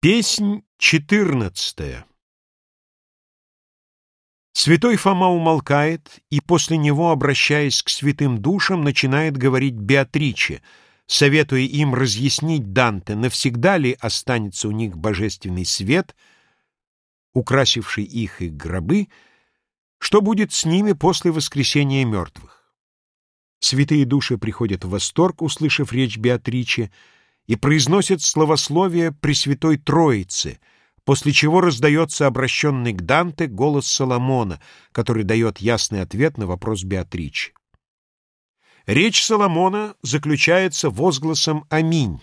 Песнь четырнадцатая Святой Фома умолкает и после него, обращаясь к святым душам, начинает говорить Беатриче, советуя им разъяснить Данте, навсегда ли останется у них божественный свет, украсивший их и гробы, что будет с ними после воскресения мертвых. Святые души приходят в восторг, услышав речь Беатриче, и произносит словословие Пресвятой Троицы, после чего раздается обращенный к Данте голос Соломона, который дает ясный ответ на вопрос Беатричи. Речь Соломона заключается возгласом «Аминь»,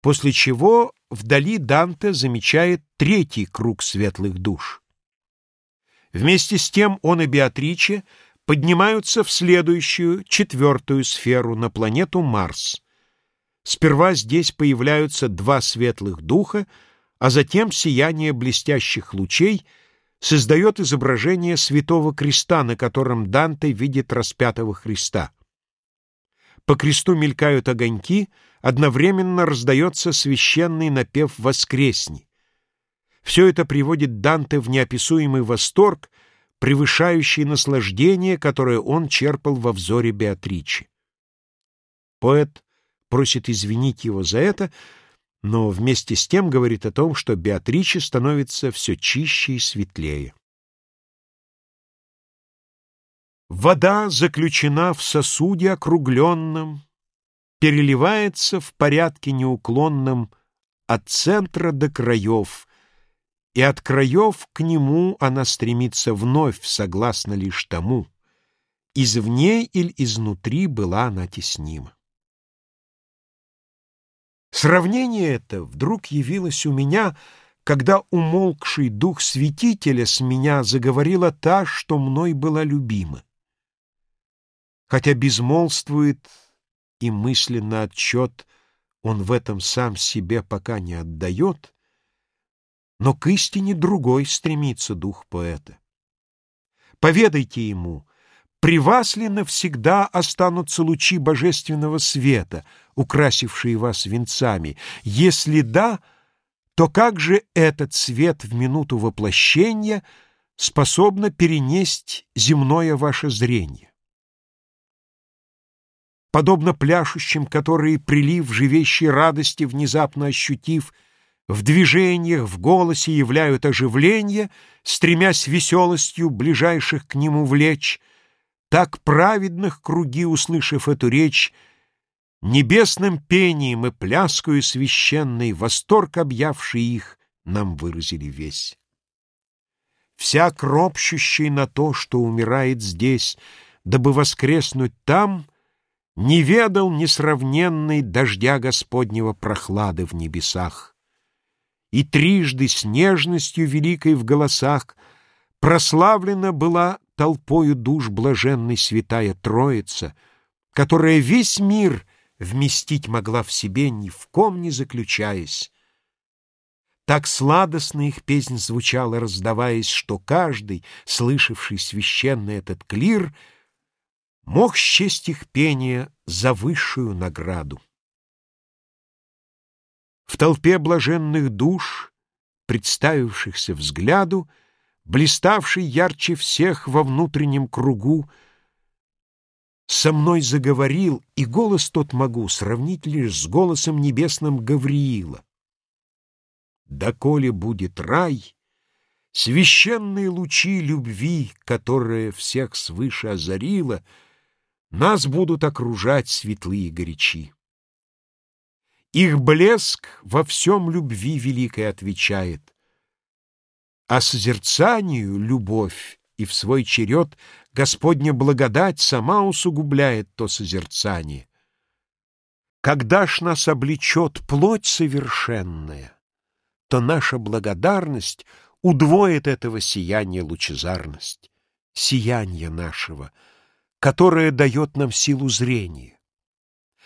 после чего вдали Данте замечает третий круг светлых душ. Вместе с тем он и Беатриче поднимаются в следующую, четвертую сферу, на планету Марс — Сперва здесь появляются два светлых духа, а затем сияние блестящих лучей создает изображение святого креста, на котором Данте видит распятого Христа. По кресту мелькают огоньки, одновременно раздается священный напев «Воскресни». Все это приводит Данте в неописуемый восторг, превышающий наслаждение, которое он черпал во взоре Беатричи. Поэт просит извинить его за это, но вместе с тем говорит о том, что Беатриче становится все чище и светлее. Вода заключена в сосуде округленном, переливается в порядке неуклонном от центра до краев, и от краев к нему она стремится вновь, согласно лишь тому, извне или изнутри была она теснима. Сравнение это вдруг явилось у меня, когда умолкший дух святителя с меня заговорила та, что мной была любима. Хотя безмолвствует и мысленно отчет он в этом сам себе пока не отдает, но к истине другой стремится дух поэта. Поведайте ему, при вас ли навсегда останутся лучи божественного света, украсившие вас венцами? Если да, то как же этот свет в минуту воплощения способно перенести земное ваше зрение? Подобно пляшущим, которые, прилив живейшей радости, внезапно ощутив, в движениях, в голосе являют оживление, стремясь веселостью ближайших к нему влечь, так праведных круги, услышав эту речь, Небесным пением и пляскою священной Восторг, объявший их, нам выразили весь. Всяк ропщущий на то, что умирает здесь, Дабы воскреснуть там, Не ведал несравненной Дождя Господнего прохлады в небесах. И трижды с нежностью великой в голосах Прославлена была толпою душ блаженной святая Троица, которая весь мир вместить могла в себе, ни в ком не заключаясь. Так сладостно их песнь звучала, раздаваясь, что каждый, слышавший священный этот клир, мог счесть их пение за высшую награду. В толпе блаженных душ, представившихся взгляду, блиставший ярче всех во внутреннем кругу, со мной заговорил, и голос тот могу сравнить лишь с голосом небесным Гавриила. Доколе будет рай, священные лучи любви, которая всех свыше озарила, нас будут окружать светлые горячи. Их блеск во всем любви великой отвечает, а созерцанию любовь, и в свой черед Господня благодать сама усугубляет то созерцание. Когда ж нас облечет плоть совершенная, то наша благодарность удвоит этого сияния лучезарность, сияние нашего, которое дает нам силу зрения.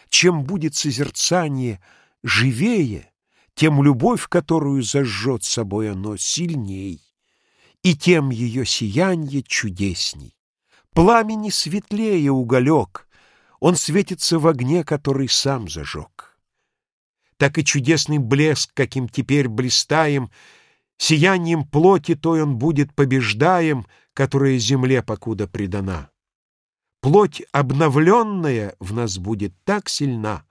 Чем будет созерцание живее, тем любовь, которую зажжет собой оно, сильней, и тем ее сиянье чудесней. Пламени светлее уголек, он светится в огне, который сам зажег. так и чудесный блеск, каким теперь блистаем, сиянием плоти той он будет побеждаем, которая земле покуда предана. Плоть обновленная в нас будет так сильна,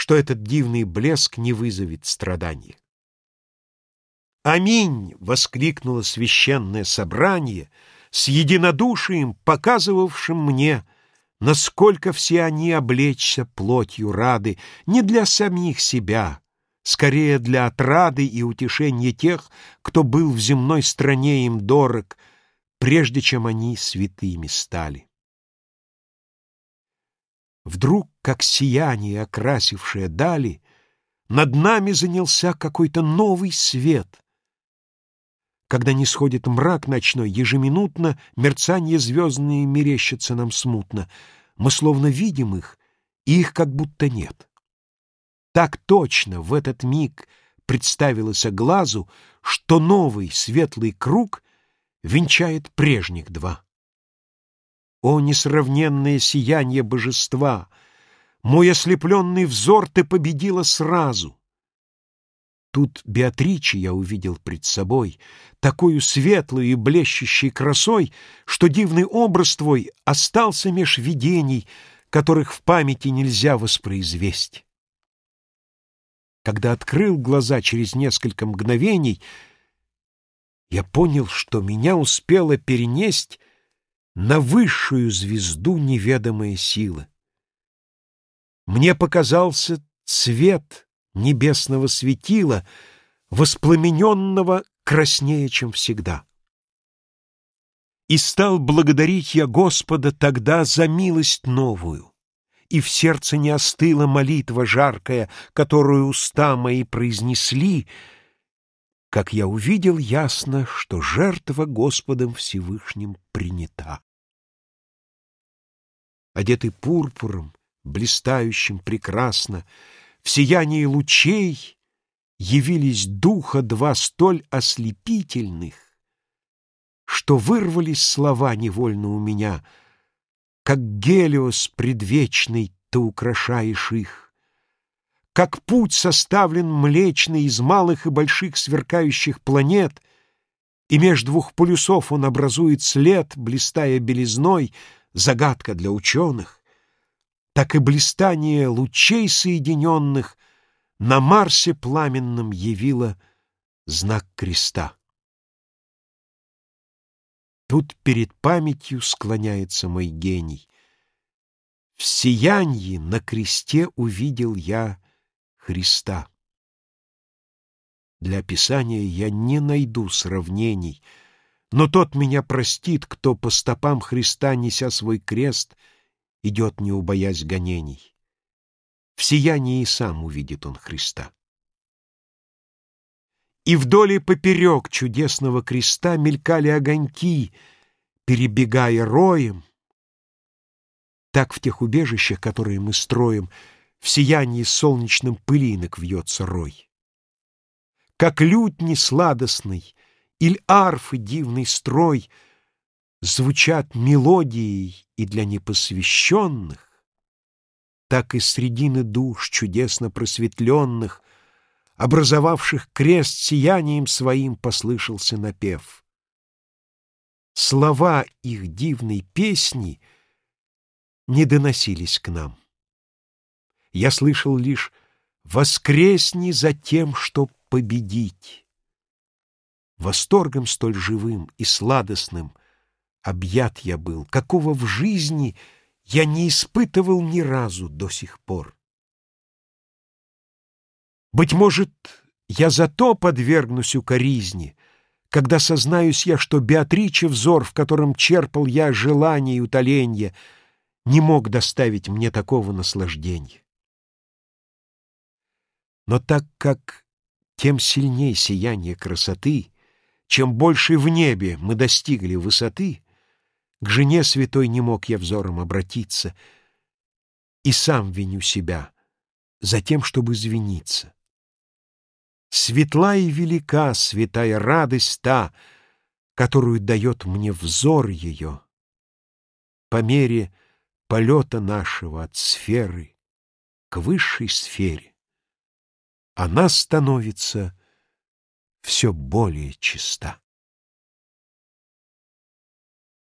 что этот дивный блеск не вызовет страдания. «Аминь!» — воскликнуло священное собрание с единодушием, показывавшим мне, насколько все они облечься плотью рады не для самих себя, скорее для отрады и утешения тех, кто был в земной стране им дорог, прежде чем они святыми стали. Вдруг, как сияние, окрасившее дали, над нами занялся какой-то новый свет. Когда не сходит мрак ночной, ежеминутно мерцание звездные мерещатся нам смутно. Мы словно видим их, и их как будто нет. Так точно в этот миг представилось глазу, что новый светлый круг венчает прежних два. О, несравненное сияние божества! Мой ослепленный взор ты победила сразу. Тут Беатриче я увидел пред собой, такую светлую и блещущей красой, что дивный образ твой остался меж видений, которых в памяти нельзя воспроизвесть. Когда открыл глаза через несколько мгновений, я понял, что меня успела перенесть на высшую звезду неведомая сила. Мне показался цвет небесного светила, воспламененного краснее, чем всегда. И стал благодарить я Господа тогда за милость новую, и в сердце не остыла молитва жаркая, которую уста мои произнесли, как я увидел ясно, что жертва Господом Всевышним принята. Одетый пурпуром, блистающим прекрасно, в сиянии лучей явились духа два столь ослепительных, что вырвались слова невольно у меня, как Гелиос предвечный ты украшаешь их. Как путь составлен млечный из малых и больших сверкающих планет, и меж двух полюсов он образует след, блистая белизной, загадка для ученых, так и блистание лучей соединенных на Марсе пламенном явило знак креста. Тут перед памятью склоняется мой гений. В сиянье на кресте увидел я Христа. Для описания я не найду сравнений, но тот меня простит, кто по стопам Христа, неся свой крест, идет, не убоясь гонений. В сиянии сам увидит он Христа. И вдоль и поперек чудесного креста мелькали огоньки, перебегая роем. Так в тех убежищах, которые мы строим, в сиянии солнечным пылинок вьется рой. Как лютни сладостный или арфы дивный строй звучат мелодией и для непосвященных, так и средины душ чудесно просветленных, образовавших крест сиянием своим, послышался напев. Слова их дивной песни не доносились к нам. Я слышал лишь «воскресни за тем, чтоб победить». Восторгом столь живым и сладостным объят я был, какого в жизни я не испытывал ни разу до сих пор. Быть может, я зато подвергнусь укоризне, когда сознаюсь я, что Беатриче взор, в котором черпал я желание и утоленье, не мог доставить мне такого наслаждения. Но так как тем сильней сияние красоты, чем больше в небе мы достигли высоты, к жене святой не мог я взором обратиться, и сам виню себя за тем, чтобы извиниться. Светла и велика святая радость та, которую дает мне взор ее, по мере полета нашего от сферы к высшей сфере она становится все более чиста.